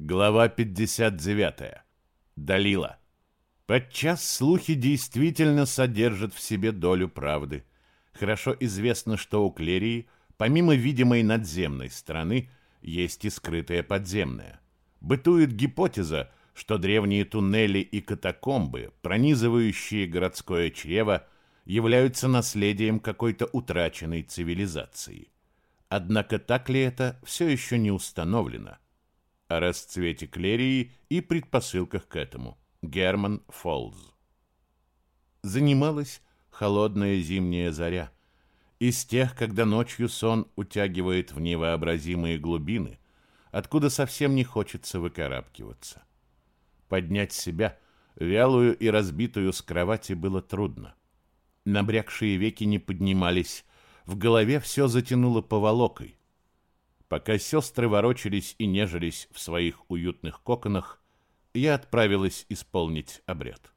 Глава 59. Далила. Подчас слухи действительно содержат в себе долю правды. Хорошо известно, что у Клерии, помимо видимой надземной стороны, есть и скрытая подземная. Бытует гипотеза, что древние туннели и катакомбы, пронизывающие городское чрево, являются наследием какой-то утраченной цивилизации. Однако так ли это, все еще не установлено – о расцвете клерии и предпосылках к этому. Герман Фолз. Занималась холодная зимняя заря. Из тех, когда ночью сон утягивает в невообразимые глубины, откуда совсем не хочется выкарабкиваться. Поднять себя, вялую и разбитую с кровати, было трудно. Набрякшие веки не поднимались, в голове все затянуло поволокой. Пока сестры ворочались и нежились в своих уютных коконах, я отправилась исполнить обряд.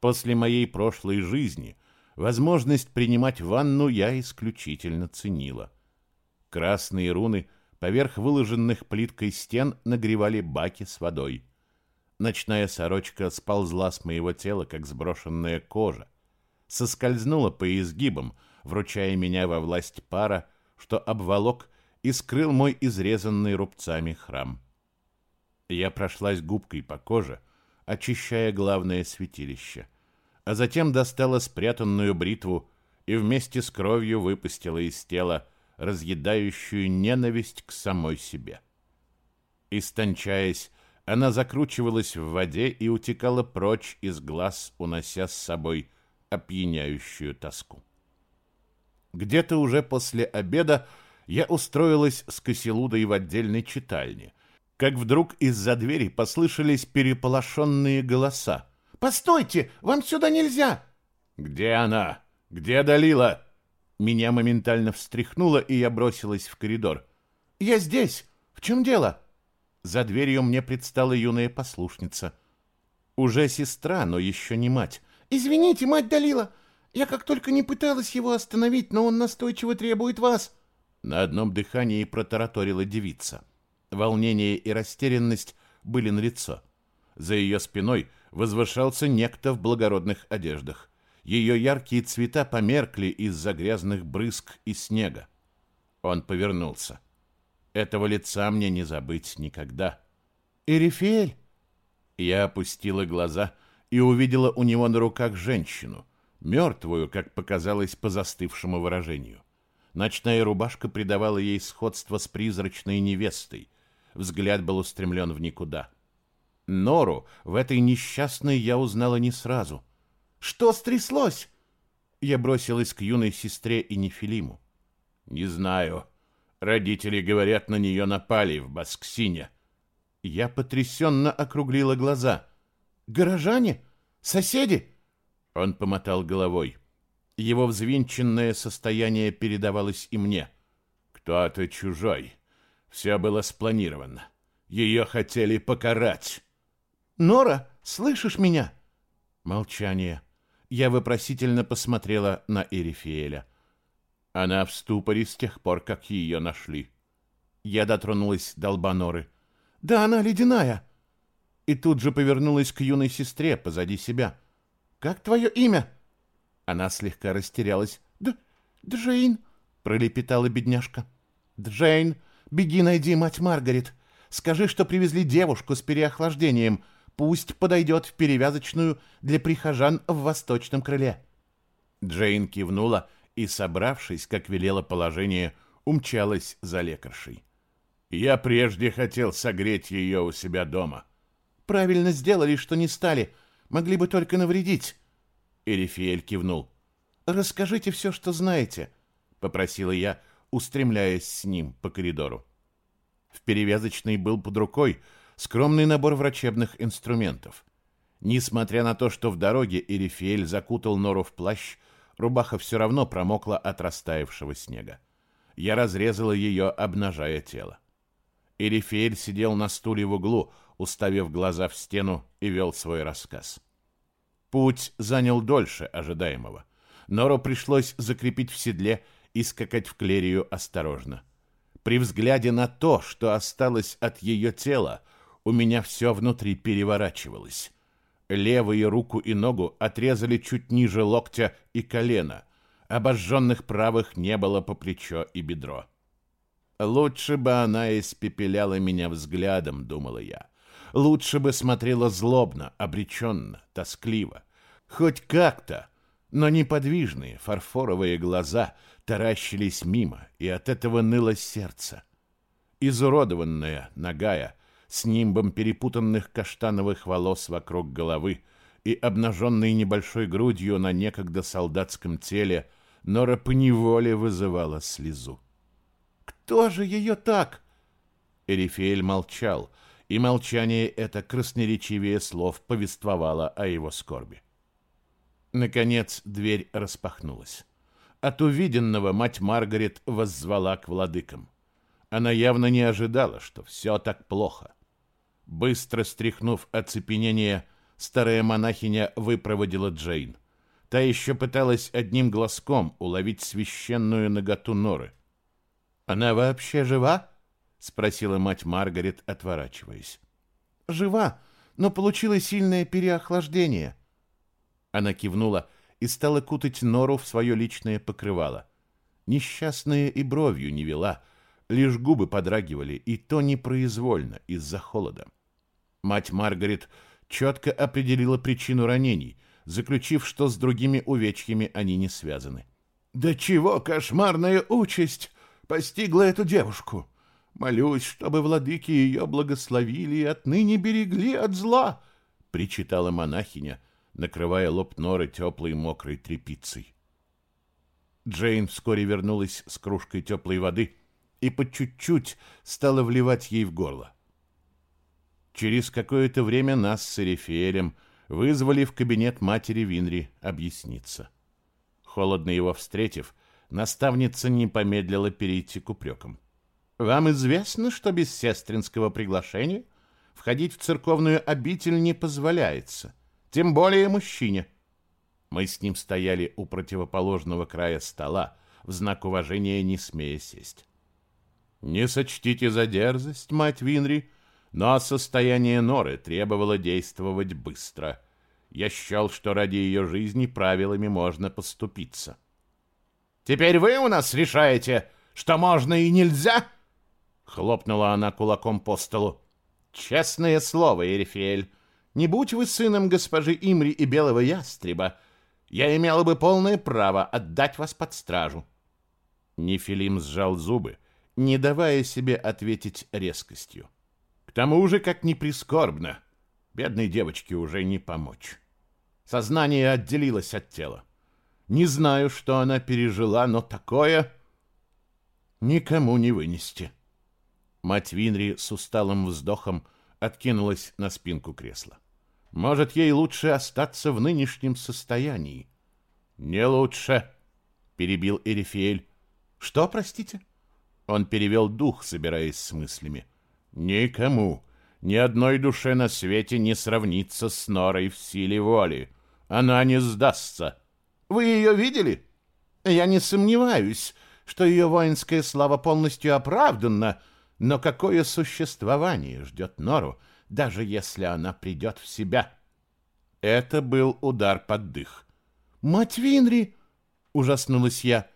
После моей прошлой жизни возможность принимать ванну я исключительно ценила. Красные руны поверх выложенных плиткой стен нагревали баки с водой. Ночная сорочка сползла с моего тела, как сброшенная кожа, соскользнула по изгибам, вручая меня во власть пара, что обволок и скрыл мой изрезанный рубцами храм. Я прошлась губкой по коже, очищая главное святилище, а затем достала спрятанную бритву и вместе с кровью выпустила из тела разъедающую ненависть к самой себе. Истончаясь, она закручивалась в воде и утекала прочь из глаз, унося с собой опьяняющую тоску. Где-то уже после обеда я устроилась с Косилудой в отдельной читальне, как вдруг из-за двери послышались переполошенные голоса. «Постойте! Вам сюда нельзя!» «Где она? Где Далила?» Меня моментально встряхнуло, и я бросилась в коридор. «Я здесь! В чем дело?» За дверью мне предстала юная послушница. Уже сестра, но еще не мать. «Извините, мать Далила, я как только не пыталась его остановить, но он настойчиво требует вас». На одном дыхании протараторила девица. Волнение и растерянность были налицо. За ее спиной возвышался некто в благородных одеждах. Ее яркие цвета померкли из-за грязных брызг и снега. Он повернулся. Этого лица мне не забыть никогда. «Эрифель!» Я опустила глаза и увидела у него на руках женщину, мертвую, как показалось по застывшему выражению. Ночная рубашка придавала ей сходство с призрачной невестой. Взгляд был устремлен в никуда. Нору в этой несчастной я узнала не сразу. «Что стряслось?» Я бросилась к юной сестре и Нефилиму. «Не знаю. Родители, говорят, на нее напали в Басксине». Я потрясенно округлила глаза. «Горожане? Соседи?» Он помотал головой. Его взвинченное состояние передавалось и мне. Кто-то чужой. Все было спланировано. Ее хотели покарать. «Нора, слышишь меня?» Молчание. Я вопросительно посмотрела на Эрифиэля. Она в ступоре с тех пор, как ее нашли. Я дотронулась до лба Норы. «Да она ледяная!» И тут же повернулась к юной сестре позади себя. «Как твое имя?» Она слегка растерялась. «Д... Джейн!» — пролепетала бедняжка. «Джейн, беги найди мать Маргарет. Скажи, что привезли девушку с переохлаждением. Пусть подойдет в перевязочную для прихожан в восточном крыле». Джейн кивнула и, собравшись, как велело положение, умчалась за лекаршей. «Я прежде хотел согреть ее у себя дома». «Правильно сделали, что не стали. Могли бы только навредить». Эрифиэль кивнул. «Расскажите все, что знаете», — попросила я, устремляясь с ним по коридору. В перевязочной был под рукой скромный набор врачебных инструментов. Несмотря на то, что в дороге Эрифиэль закутал нору в плащ, рубаха все равно промокла от растаявшего снега. Я разрезала ее, обнажая тело. Эрифиэль сидел на стуле в углу, уставив глаза в стену, и вел свой рассказ. — Путь занял дольше ожидаемого. Нору пришлось закрепить в седле и скакать в клерию осторожно. При взгляде на то, что осталось от ее тела, у меня все внутри переворачивалось. Левую руку и ногу отрезали чуть ниже локтя и колена. Обожженных правых не было по плечо и бедро. Лучше бы она испепеляла меня взглядом, думала я. Лучше бы смотрела злобно, обреченно, тоскливо. Хоть как-то, но неподвижные фарфоровые глаза таращились мимо, и от этого ныло сердце. Изуродованная, нагая, с нимбом перепутанных каштановых волос вокруг головы и обнаженной небольшой грудью на некогда солдатском теле, Нора поневоле вызывала слезу. «Кто же ее так?» Эрифеэль молчал, и молчание это красноречивее слов повествовало о его скорби. Наконец дверь распахнулась. От увиденного мать Маргарет воззвала к владыкам. Она явно не ожидала, что все так плохо. Быстро стряхнув оцепенение, старая монахиня выпроводила Джейн. Та еще пыталась одним глазком уловить священную наготу Норы. «Она вообще жива?» — спросила мать Маргарет, отворачиваясь. «Жива, но получила сильное переохлаждение». Она кивнула и стала кутать Нору в свое личное покрывало. Несчастная и бровью не вела, лишь губы подрагивали, и то непроизвольно, из-за холода. Мать Маргарет четко определила причину ранений, заключив, что с другими увечьями они не связаны. «Да чего кошмарная участь постигла эту девушку! Молюсь, чтобы владыки ее благословили и отныне берегли от зла!» — причитала монахиня, накрывая лоб Норы теплой мокрой тряпицей. Джейн вскоре вернулась с кружкой теплой воды и по чуть-чуть стала вливать ей в горло. Через какое-то время нас с Эрифеелем вызвали в кабинет матери Винри объясниться. Холодно его встретив, наставница не помедлила перейти к упрекам. «Вам известно, что без сестринского приглашения входить в церковную обитель не позволяется, тем более мужчине». Мы с ним стояли у противоположного края стола, в знак уважения не смея сесть. «Не сочтите за дерзость, мать Винри», но состояние Норы требовало действовать быстро. Я счел, что ради ее жизни правилами можно поступиться. «Теперь вы у нас решаете, что можно и нельзя?» Хлопнула она кулаком по столу. «Честное слово, Эрифель, не будь вы сыном госпожи Имри и Белого Ястреба, я имела бы полное право отдать вас под стражу». Нефилим сжал зубы, не давая себе ответить резкостью. К тому же, как ни прискорбно, бедной девочке уже не помочь. Сознание отделилось от тела. Не знаю, что она пережила, но такое никому не вынести. Мать Винри с усталым вздохом откинулась на спинку кресла. Может, ей лучше остаться в нынешнем состоянии? Не лучше, перебил Эрифиэль. Что, простите? Он перевел дух, собираясь с мыслями. Никому, ни одной душе на свете не сравнится с Норой в силе воли. Она не сдастся. Вы ее видели? Я не сомневаюсь, что ее воинская слава полностью оправдана, но какое существование ждет Нору, даже если она придет в себя? Это был удар под дых. «Мать Винри!» — ужаснулась я.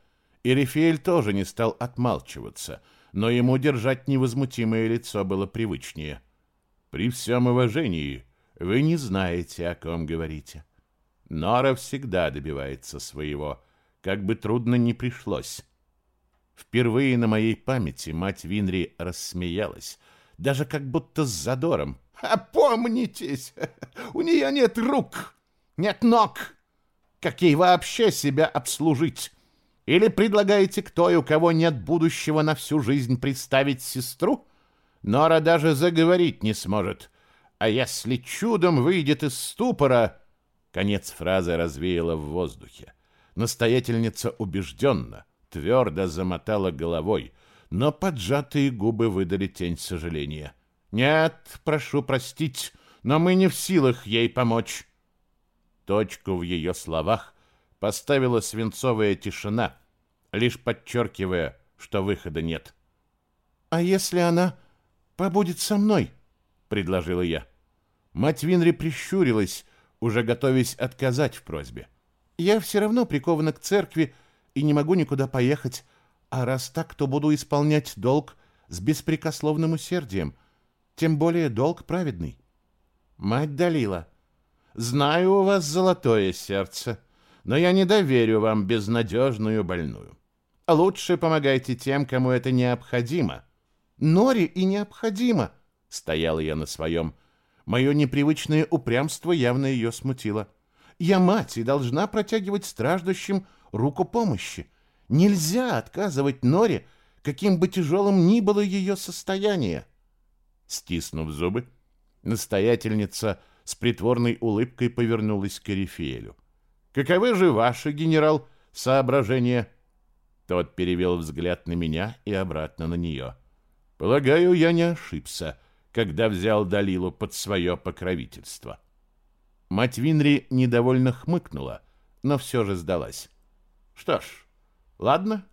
И Рифель тоже не стал отмалчиваться — но ему держать невозмутимое лицо было привычнее. «При всем уважении, вы не знаете, о ком говорите. Нора всегда добивается своего, как бы трудно ни пришлось». Впервые на моей памяти мать Винри рассмеялась, даже как будто с задором. «Опомнитесь! У нее нет рук, нет ног! Как ей вообще себя обслужить? Или предлагаете к той, у кого нет будущего на всю жизнь, представить сестру? Нора даже заговорить не сможет. А если чудом выйдет из ступора...» Конец фразы развеяла в воздухе. Настоятельница убежденно, твердо замотала головой, но поджатые губы выдали тень сожаления. «Нет, прошу простить, но мы не в силах ей помочь». Точку в ее словах поставила свинцовая тишина, лишь подчеркивая, что выхода нет. «А если она побудет со мной?» — предложила я. Мать Винри прищурилась, уже готовясь отказать в просьбе. «Я все равно прикована к церкви и не могу никуда поехать, а раз так, то буду исполнять долг с беспрекословным усердием, тем более долг праведный». «Мать Далила, знаю у вас золотое сердце, но я не доверю вам безнадежную больную. Лучше помогайте тем, кому это необходимо». «Нори и необходимо», — стояла я на своем, — Мое непривычное упрямство явно ее смутило. Я мать и должна протягивать страждущим руку помощи. Нельзя отказывать Норе, каким бы тяжелым ни было ее состояние. Стиснув зубы, настоятельница с притворной улыбкой повернулась к Эрифеелю. «Каковы же ваши, генерал, соображения?» Тот перевел взгляд на меня и обратно на нее. «Полагаю, я не ошибся когда взял Далилу под свое покровительство. Мать Винри недовольно хмыкнула, но все же сдалась. Что ж, ладно,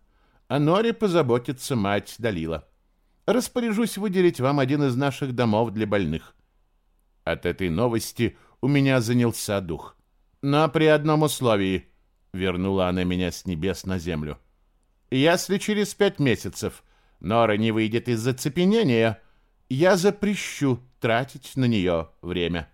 о Норе позаботится мать Далила. Распоряжусь выделить вам один из наших домов для больных. От этой новости у меня занялся дух. Но при одном условии вернула она меня с небес на землю. Если через пять месяцев Нора не выйдет из зацепенения, я запрещу тратить на нее время.